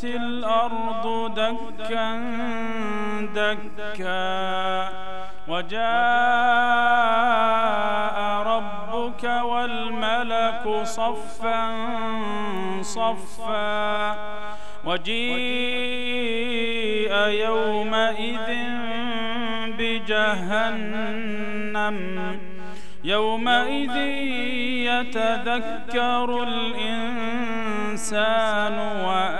دكت الأرض دكا دكا. وجاء ربك والملك صفا صفا. وجيء يومئذ بجهنم. يومئذ يتذكر الإنسان وأنى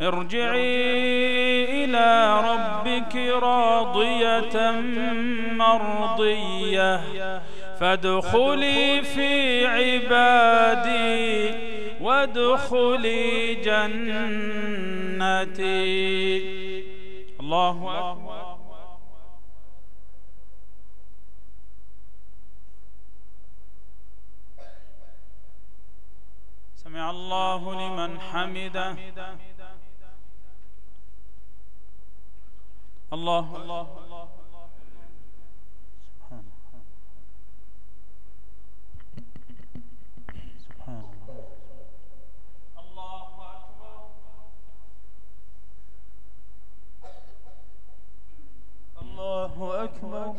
ارجعي إلى ربك راضية مرضية. فادخلي في عبادي وادخلي جنتي. الله أكبر. سمع الله لمن حمده. الله. الله الله أكبر.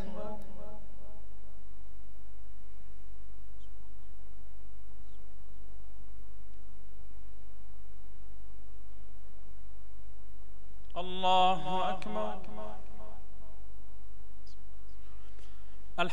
الله أكبر الله أكبر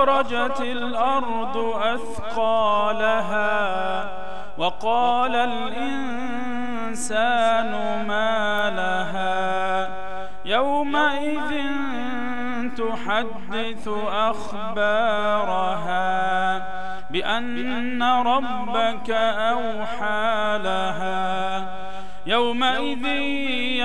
وأخرجت الأرض أثقالها وقال الإنسان ما لها يومئذ تحدث أخبارها بأن ربك أوحى لها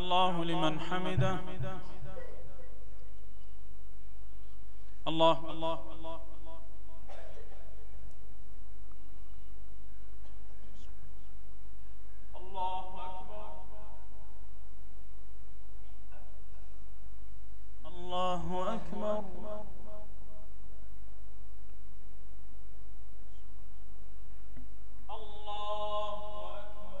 الله لمن حمده. الله. الله الله أكبر الله أكبر الله أكبر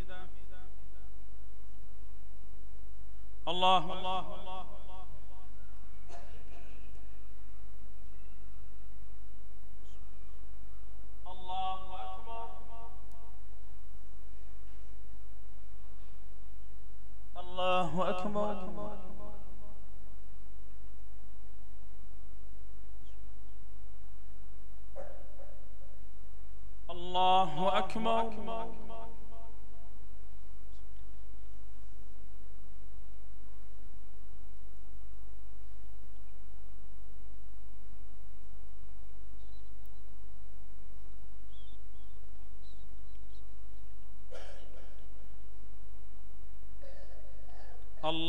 الله. الله الله أكبر. الله أكبر. الله أكبر.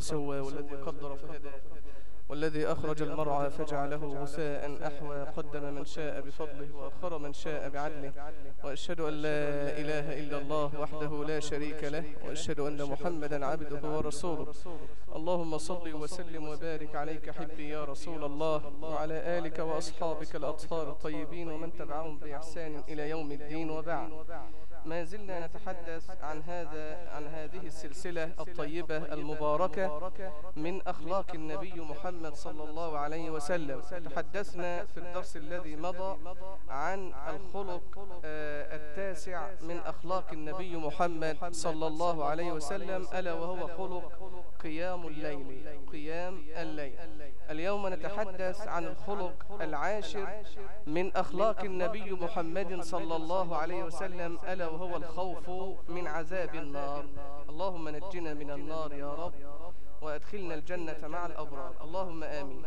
فسوى والذي قدر فهدى. والذي أخرج المرعى فجعله غثاء أحوى قدم من شاء بفضله وأخر من شاء بعدله. وأشهد أن لا إله إلا الله وحده لا شريك له. وأشهد أن محمدا عبده ورسوله. اللهم صل وسلم وبارك عليك حبي يا رسول الله. وعلى آلك وأصحابك الأطهار الطيبين ومن تبعهم بإحسان إلى يوم الدين وبعد. ما زلنا نتحدث عن هذا عن هذه السلسلة الطيبة المباركة من أخلاق النبي محمد صلى الله عليه وسلم. تحدثنا في الدرس الذي مضى عن الخلق آه، التاسع من أخلاق النبي محمد صلى الله عليه وسلم ألا وهو خلق قيام الليل قيام الليل. اليوم نتحدث عن الخلق العاشر من أخلاق النبي محمد صلى الله عليه وسلم ألا وهو الخوف من عذاب النار. اللهم نجنا من النار يا رب. وأدخلنا الجنة مع الأبرار. اللهم آمين.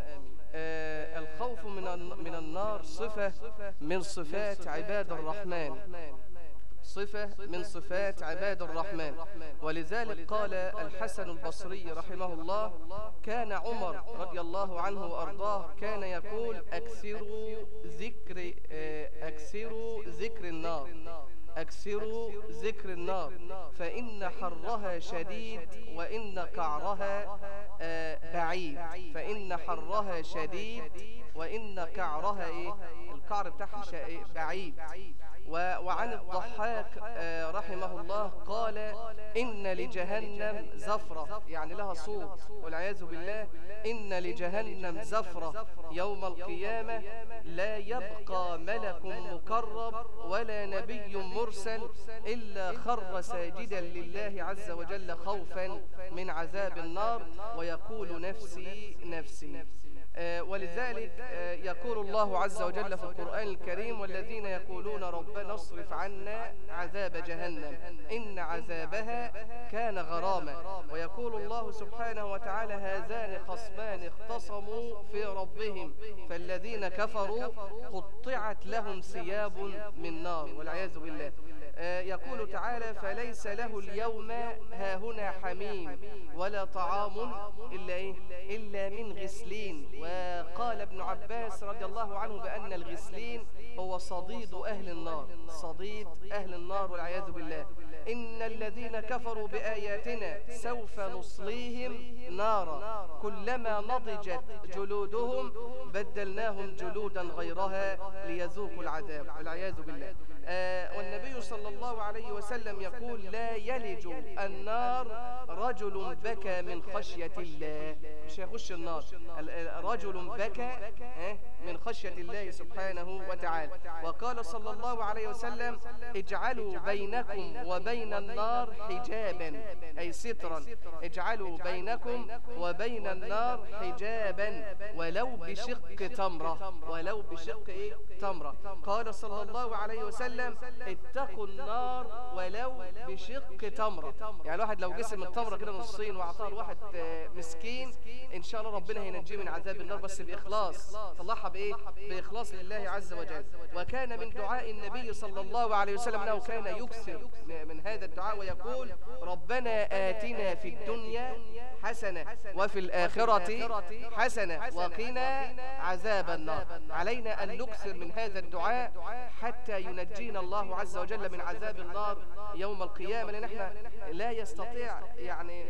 آه الخوف من من النار صفة من صفات عباد الرحمن. صفة من صفات عباد الرحمن. ولذلك قال الحسن البصري رحمه الله كان عمر رضي الله عنه وأرضاه كان يقول أكثروا ذكر آه، أكثروا ذكر النار. أكثروا ذكر النار فإن حرها شديد وإن قعرها آه، بعيد. فإن حرها شديد وإن كعرها إيه؟ القعر بتاعها إيه؟ بعيد. وعن الضحاك آه، رحمه الله قال إن لجهنم زفرة. يعني لها صوت. والعياذ بالله إن لجهنم زفرة. يوم القيامة لا يبقى ملك مقرب ولا نبي مرسل إلا خر ساجدا لله عز وجل خوفا من عذاب النار ويقول نفسي نفسي. ولذلك آه، يقول الله عز وجل في القرآن الكريم والذين يقولون ربنا اصرف عنا عذاب جهنم إن عذابها كان غراما. ويقول الله سبحانه وتعالى هذان خصمان اختصموا في ربهم فالذين كفروا قطعت لهم ثياب من نار والعياذ بالله. آه، يقول تعالى فليس له اليوم هاهنا حميم ولا طعام إلا, إيه؟ إلا من غسلين. وقال ابن عباس رضي الله عنه بأن الغسلين هو صديد أهل النار. صديد أهل النار والعياذ بالله. إن الذين كفروا بآياتنا سوف نصليهم نارا. كلما نضجت جلودهم بدلناهم جلودا غيرها ليذوقوا العذاب. والعياذ بالله. آه والنبي صلى الله عليه وسلم يقول لا يلج النار رجل بكى من خشية الله. مش هيخش النار؟ ال- ال- رجل بكى من خشية الله سبحانه وتعالى. وقال صلى الله عليه وسلم اجعلوا بينكم وبين النار حجابا. أي سترا. اجعلوا بينكم وبين النار حجابا. ولو بشق تمرة. ولو بشق إيه؟ تمرة. قال صلى الله عليه وسلم اتقوا النار ولو بشق تمرة. يعني الواحد لو قسم التمرة كده نصين وأعطاها لواحد آه، مسكين إن شاء الله ربنا هينجيه من عذاب النار بس بإخلاص. طلعها بإيه؟ بإخلاص لله عز وجل. وكان من دعاء النبي صلى الله عليه وسلم. أنه كان يكثر من هذا الدعاء ويقول ربنا آتنا في الدنيا حسنة وفي الآخرة حسنة وقنا عذاب النار. علينا أن نكثر من هذا الدعاء حتى ينجينا الله عز وجل من عذاب النار يوم القيامة لأن إحنا لا يستطيع يعني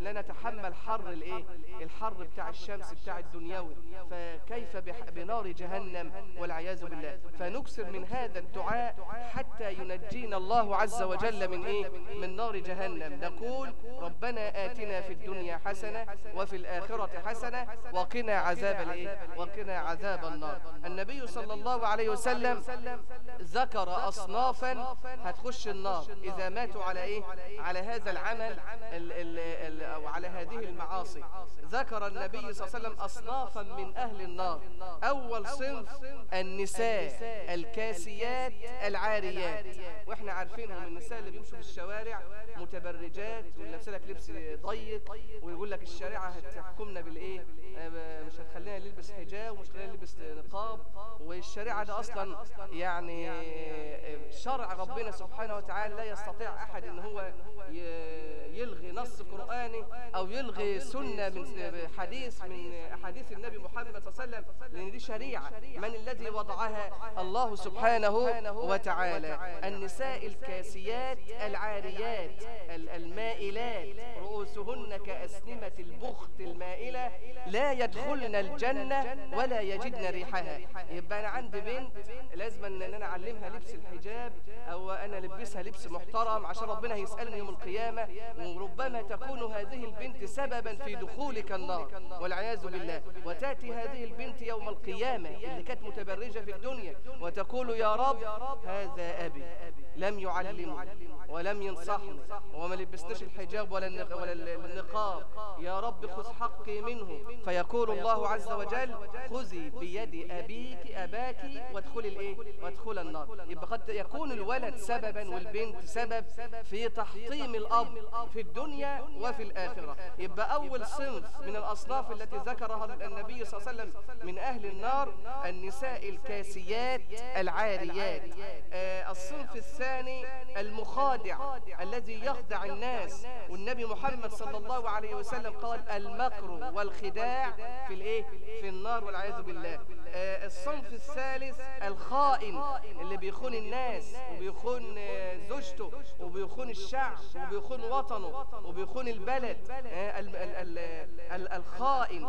لا نتحمل حر الإيه؟ الحر بتاع الشمس بتاع الدنيوي. فكيف بنار جهنم والعياذ بالله. فنكثر من هذا الدعاء حتى ينجينا الله عز وجل من إيه؟ من نار جهنم. نقول ربنا آتنا في الدنيا حسنة وفي الآخرة حسنة وقنا عذاب الإيه؟ وقنا عذاب النار. النبي صلى الله عليه وسلم ذكر أصنافا هتخش النار. إذا ماتوا على إيه؟ على هذا العمل ال ال ال أو على هذه المعاصي. ذكر النبي صلى الله عليه وسلم أصنافا من أهل النار. أول صنف النساء الكاسيات العاريات. وإحنا عارفينهم النساء اللي بيمشوا في الشوارع متبرجات ولابسه لك لبس ضيق ويقول لك الشريعة هتحكمنا بالإيه؟ آه، مش هتخلينا نلبس حجاب ومش هتخلينا نلبس نقاب. والشريعة ده أصلا يعني شرع ربنا سبحانه وتعالى لا يستطيع أحد إن هو يلغي نص قرآني أو يلغي سنة من حديث من أحاديث النبي محمد صلى الله عليه وسلم لأن دي شريعة. من الذي وضعها الله سبحانه وتعالى. النساء الكاسيات العاريات ال- المائلات رؤوسهن كأسنمة البخت المائلة لا يدخلن الجنة ولا يجدن ريحها. يبقى أنا عندي بنت لازم إن أنا أعلمها لبس الحجاب أو أنا البسها لبس محترم عشان ربنا هيسالني يوم القيامة وربما تكون هذه البنت سببا في دخولك النار. والعياذ بالله. وتأتي هذه البنت يوم القيامة اللي كانت متبرجة في الدنيا وتقول يا رب هذا أبي. لم يعلمني ولم ينصحني. وما لبسناش الحجاب ولا ولا النقاب. يا رب خذ حقي منه. فيقول الله عز وجل خذي بيد أبيك أباك وادخلي الإيه؟ وادخل النار. يبقى قد يكون الولد سببا والبنت سبب في تحطيم الأب في الدنيا وفي الآخرة. يبقى أول صنف من الأصناف التي ذكرها النبي صلى الله عليه وسلم من أهل النار النساء الكاسيات العاريات. آه، الصنف الثاني المخادع الذي يخدع الناس. والنبي محمد صلى الله عليه وسلم قال المكر والخداع في الإيه؟ في النار والعياذ بالله. آه، الصنف الثالث الخائن اللي بيخون الناس وبيخون آه، زوجته وبيخون الشعب وبيخون وطنه وبيخون البلد آه، ال- ال- ال- ال- الخائن.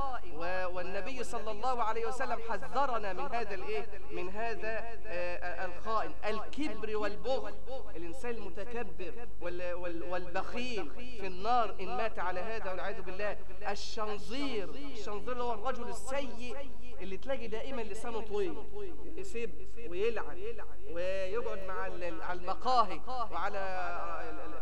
والنبي صلى الله عليه وسلم حذرنا من هذا الإيه؟ من هذا آه، الخائن. الكبر والبخل. الإنسان المتكبر وال- وال- والبخيل في النار إن مات على هذا والعياذ بالله. الشنظير. الشنظير هو الرجل السيء اللي تلاقي دائما لسانه طويل يسب ويلعن ويقعد مع على المقاهي وعلى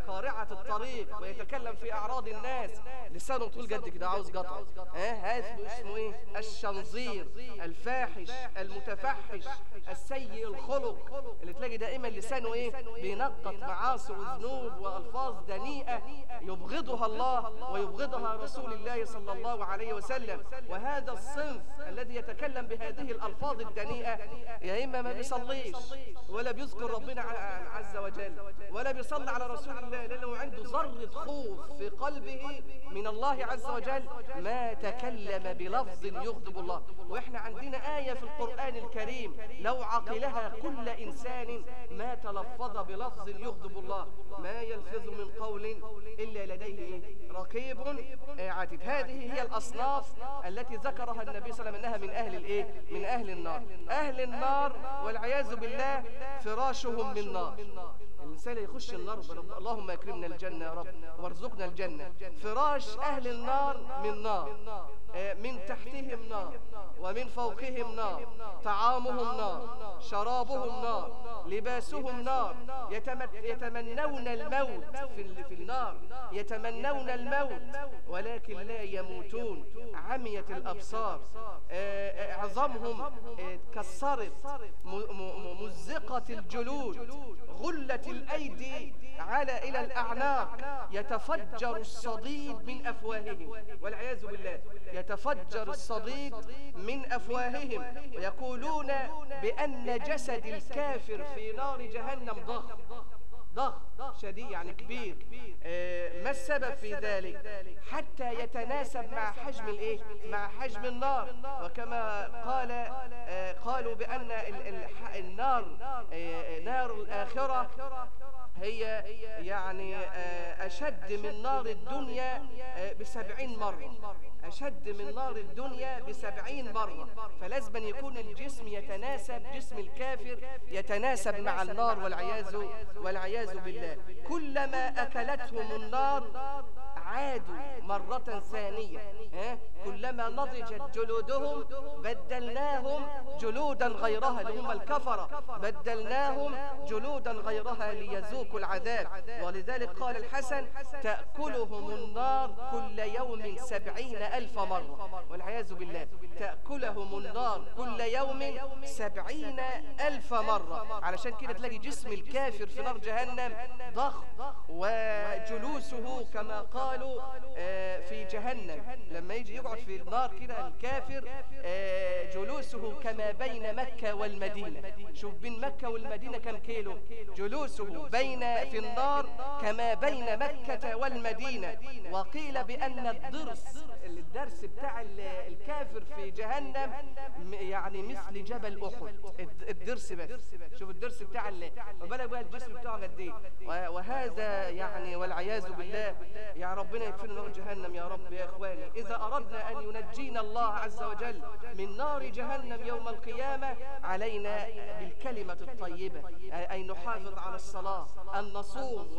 قارعة الطريق ويتكلم في أعراض الناس. لسانه طويل قد كده عاوز قطع. ها هذا اسمه إيه؟ الشنظير الفاحش المتفحش السيء الخلق اللي تلاقي دائما لسانه إيه؟ بينقط معاصي وذنوب وألفاظ دنيئة يبغضها الله ويبغضها رسول الله صلى الله عليه وسلم. وهذا الصنف الذي يتكلم بهذه الألفاظ الدنيئة يا إما ما بيصليش ولا بيذكر ربنا عز وجل. ولا بيصلي على رسول الله لأنه عنده ذرة خوف في قلبه من الله عز وجل. ما تكلم بلفظ يغضب الله. وإحنا عندنا آية في القرآن الكريم. لو عقلها كل إنسان ما تلفظ بلفظ يغضب الله. ما يلفظ من قول إلا لديه إيه؟ رقيب عتيد هذه هي الأصناف التي ذكرها النبي صلى الله عليه وسلم إنها من أهل الإيه؟ من أهل النار. أهل النار والعياذ بالله فراشهم من نار الإنسان يخش النار اللهم أكرمنا الجنة يا رب وارزقنا الجنة. فراش أهل النار من نار آه، من تحتهم نار ومن فوقهم نار طعامهم نار شرابهم نار لباسهم نار. يتم- يتمنون الموت في, في النار. يتمنون الموت ولكن لا يموتون. عميت الأبصار آه، آه، عظامهم كسرت م- م- مزقة الجلود. غلت الأيدي على إلى الأعناق. يتفجر الصديد من أفواههم. والعياذ بالله. يتفجر الصديد من أفواههم. ويقولون بأن جسد الكافر في نار جهنم ضخم. ضخم شديد يعني كبير. آه، ما السبب في ذلك؟ حتى يتناسب مع حجم الإيه؟ مع حجم النار. وكما قال آه، قالوا بأن ال- ال- النار آه، نار الآخرة هي يعني آه، أشد من نار الدنيا آه، بسبعين مرة. أشد من نار الدنيا بسبعين مرة. فلازم يكون الجسم يتناسب جسم الكافر يتناسب مع النار والعياذ والعياذ بالله. كلما أكلتهم النار عادوا مرة ثانية؟ كلما نضجت جلودهم بدلناهم جلودا غيرها اللي هم الكفرة بدلناهم جلودا غيرها ليذوقوا العذاب. ولذلك قال الحسن تأكلهم النار كل يوم سبعين ألف مرة. والعياذ بالله تأكلهم النار كل يوم سبعين ألف مرة. علشان كده تلاقي جسم الكافر في نار جهنم ضخم وجلوسه كما قال قالوا آه، في جهنم. لما يجي يقعد في النار كده الكافر آه، جلوسه كما بين مكة والمدينة. شوف بين مكة والمدينة كم كيلو؟ جلوسه بين في النار كما بين مكة والمدينة. وقيل بأن الضرس الدرس بتاع ال- الكافر في جهنم يعني مثل جبل الد- الدرس بس. شوف الدرس بتاع ال- وبالك بقى الجسم بتاعه قد إيه؟ وهذا يعني والعياذ بالله يا ربنا يكفينا نار جهنم يا رب يا إخواني. إذا أردنا أن ينجينا الله عز وجل من نار جهنم يوم القيامة علينا بالكلمة الطيبة اي نحافظ على الصلاة. أن نصوم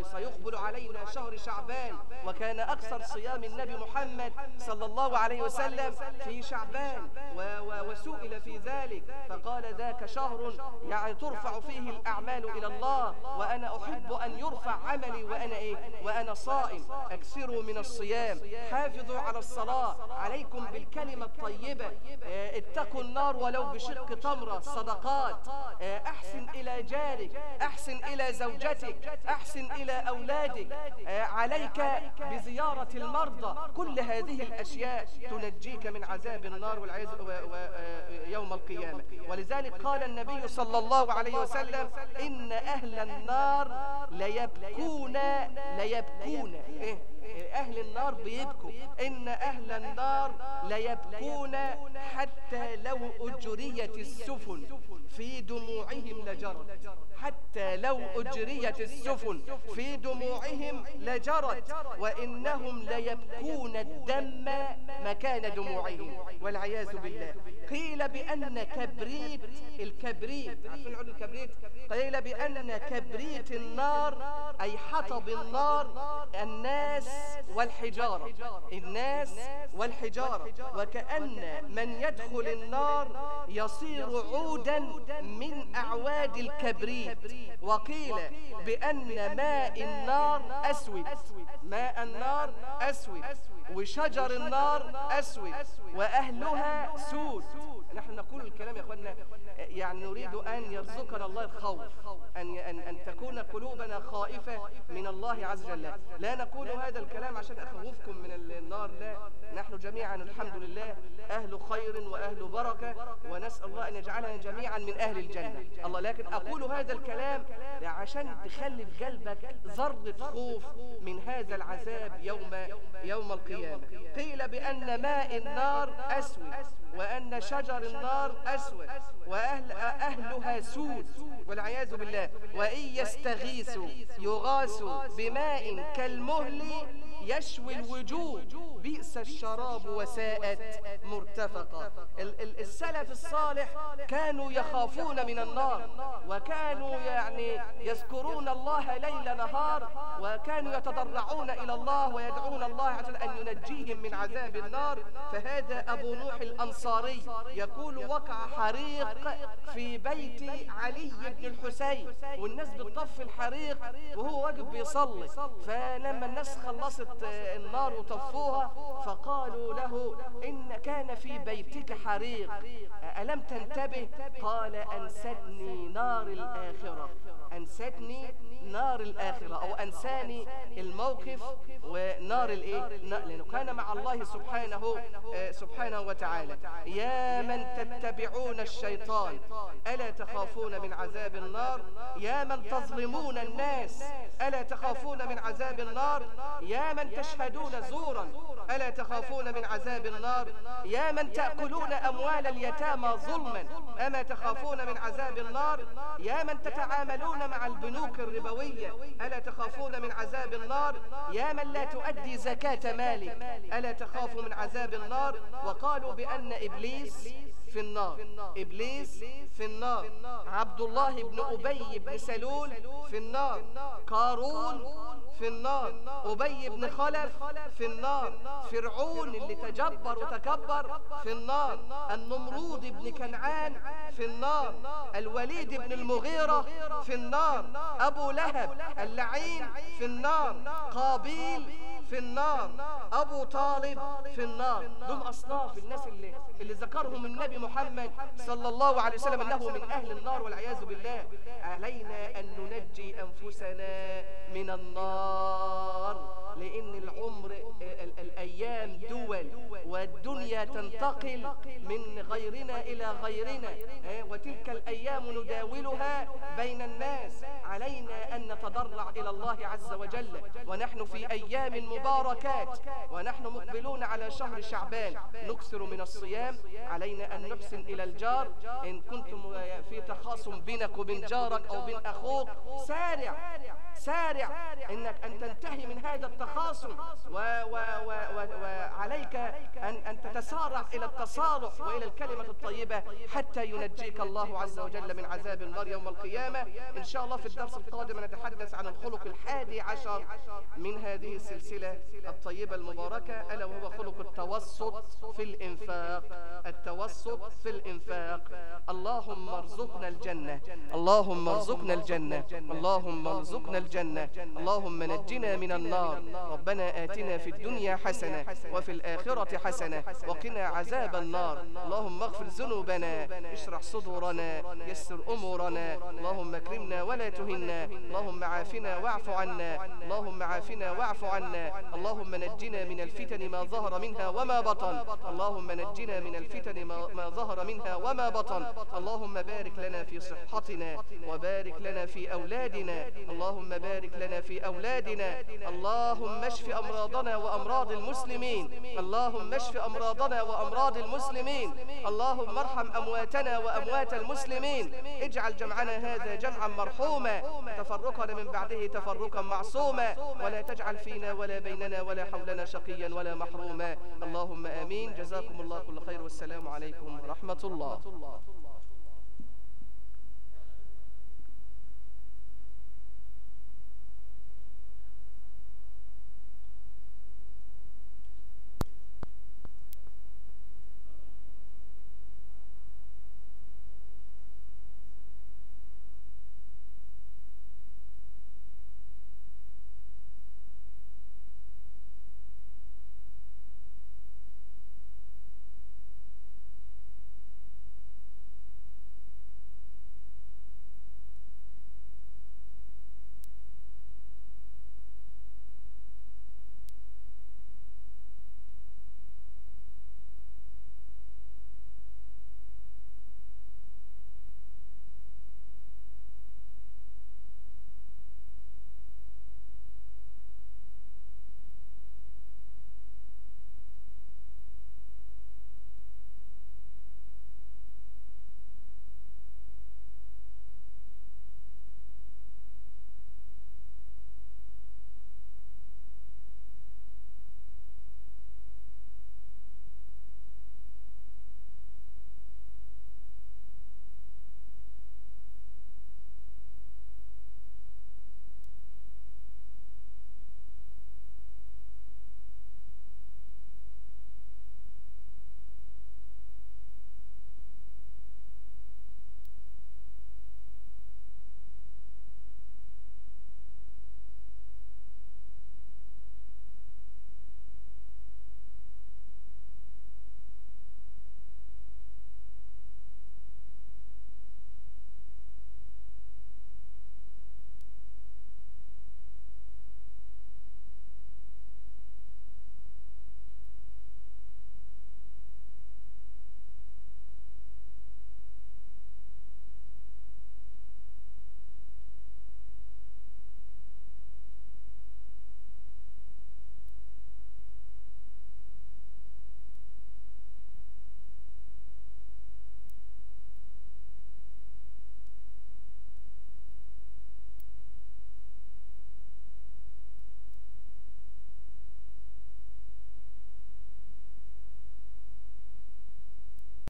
وسيقبل علينا شهر شعبان وكان أكثر صيام النبي محمد صلى الله عليه وسلم في شعبان وسئل في ذلك فقال ذاك شهر يعني ترفع فيه الأعمال إلى الله وأنا أحب أن يرفع عملي وأنا إيه؟ وأنا صائم أكثروا من الصيام حافظوا على الصلاة عليكم بالكلمة الطيبة آه، اتقوا النار ولو بشق تمرة صدقات آه، أحسن إلى جارك أحسن إلى زوجتك أحسن إلى أولادك آه، عليك بزيارة المرضى كل هذه الأشياء تنجيك من عذاب النار والعياذ و- و- آه، القيامة. ولذلك قال النبي صلى الله عليه وسلم إن أهل النار ليبكون ليبكون. إيه؟ أهل النار بيبكوا. إن أهل النار ليبكون حتى لو أجريت السفن في دموعهم لجرت. حتى لو أجريت السفن في دموعهم لجرت. وإنهم ليبكون الدم مكان دموعهم والعياذ بالله. قيل بأن كبريت الكبريت. الكبريت؟ قيل بأن كبريت النار أي حطب النار الناس والحجارة. الناس والحجارة. وكأن من يدخل النار يصير عودا من أعواد الكبريت. وقيل بأن ماء النار أسود. ماء النار أسود. وشجر النار أسود وأهلها سود. نحن نقول الكلام يا أخوانا يعني نريد أن يرزقنا الله الخوف أن, أن, أن تكون قلوبنا خائفة من الله عز وجل. لا نقول هذا الكلام عشان أخوفكم من النار لا. نحن جميعا الحمد لله أهل خير وأهل بركة ونسأل الله أن يجعلنا جميعا من أهل الجنة. الله لكن أقول هذا الكلام عشان تخلي في قلبك ذرة خوف من هذا العذاب يوم يوم القيامة. قيل بأن ماء النار أسود وأن شجر النار أسود وأهل أهلها سود والعياذ بالله. وإن يستغيثوا يغاثوا بماء كالمهل يشوي الوجوه. بئس الشراب وساءت. مرتفقة. ال- ال- السلف الصالح كانوا يخافون من النار وكانوا يعني يذكرون الله ليل نهار وكانوا يتضرعون إلى الله ويدعون الله وجل أن ينجيهم من عذاب النار. فهذا أبو نوح الأنصاري يقول وقع حريق في بيت علي بن الحسين. والناس بتطفي الحريق وهو واقف بيصلي. فلما الناس خلصت النار وطفوها فقالوا له إن كان في بيتك حريق. ألم تنتبه؟ قال أنستني نار الآخرة. أنستني نار الآخرة أو أنساني الموقف ونار الإيه؟ لأنه كان مع الله سبحانه آه، سبحانه وتعالى. يا من تتبعون الشيطان ألا تخافون من عذاب النار؟ يا من تظلمون الناس ألا تخافون من عذاب النار؟ يا من تشهدون زورا ألا تخافون من عذاب النار؟ يا من تأكلون أموال اليتامى ظلما؟ أما تخافون من عذاب النار؟ يا من تتعاملون مع البنوك الربوية؟ ألا تخافون من عذاب النار؟ يا من لا تؤدي زكاة مالك ألا تخاف من عذاب النار؟ وقالوا بأن إبليس في النار. إبليس في النار. عبد الله بن أبي بن سلول في النار. قارون في النار. أبي بن خلف في النار. فرعون اللي تجبر وتكبر في النار. النمرود بن كنعان في النار. الوليد بن المغيرة في النار. أبو لهب اللعين في النار. قابيل في النار. أبو طالب في النار. دول أصناف الناس اللي, اللي ذكرهم النبي محمد صلى الله عليه وسلم أنه من أهل النار والعياذ بالله. علينا أن ننجي أنفسنا من النار. لأن العمر ال- الأيام دول والدنيا تنتقل من غيرنا إلى غيرنا. وتلك الأيام نداولها بين الناس. علينا أن نتضرع إلى الله عز وجل. ونحن في أيام مباركات ونحن مقبلون على شهر شعبان. نكثر من الصيام. علينا أن نحسن إلى الجار. إن كنتم في تخاصم بينك وبين جارك أو بين أخوك سارع سارع. إنك أن تنتهي من هذا التخاصم. وعليك أن أن تتسارع إلى التصالح وإلى الكلمة الطيبة حتى ينجيك الله عز وجل من عذاب النار يوم القيامة. إن شاء الله في الدرس القادم نتحدث عن الخلق الحادي عشر من هذه السلسله الطيبة المباركة ألا وهو خلق التوسط في الإنفاق. التوسط في الإنفاق. اللهم ارزقنا الجنة. اللهم ارزقنا الجنة. اللهم ارزقنا الجنة. اللهم نجنا من النار. ربنا آتنا في الدنيا حسنة وفي الآخرة حسنة وقنا عذاب النار. اللهم اغفر ذنوبنا. اشرح صدورنا. يسر أمورنا. اللهم اكرمنا ولا تهنا. اللهم عافنا واعف عنا. اللهم عافنا واعف عنا. اللهم نجنا من الفتن ما ظهر منها وما بطن. اللهم نجنا من الفتن ما, ما ظهر منها وما بطن. اللهم بارك لنا في صحتنا وبارك لنا في أولادنا. اللهم بارك لنا في أولادنا. اللهم اشف أمراضنا وأمراض المسلمين. اللهم اشف أمراضنا وأمراض المسلمين. اللهم ارحم أمواتنا وأموات المسلمين. اجعل جمعنا هذا جمعا مرحوما. تفرقنا من بعده تفرقا معصوما. ولا تجعل فينا ولا بيننا ولا حولنا شقيا ولا محروما. اللهم آمين. جزاكم الله كل خير والسلام عليكم ورحمة الله.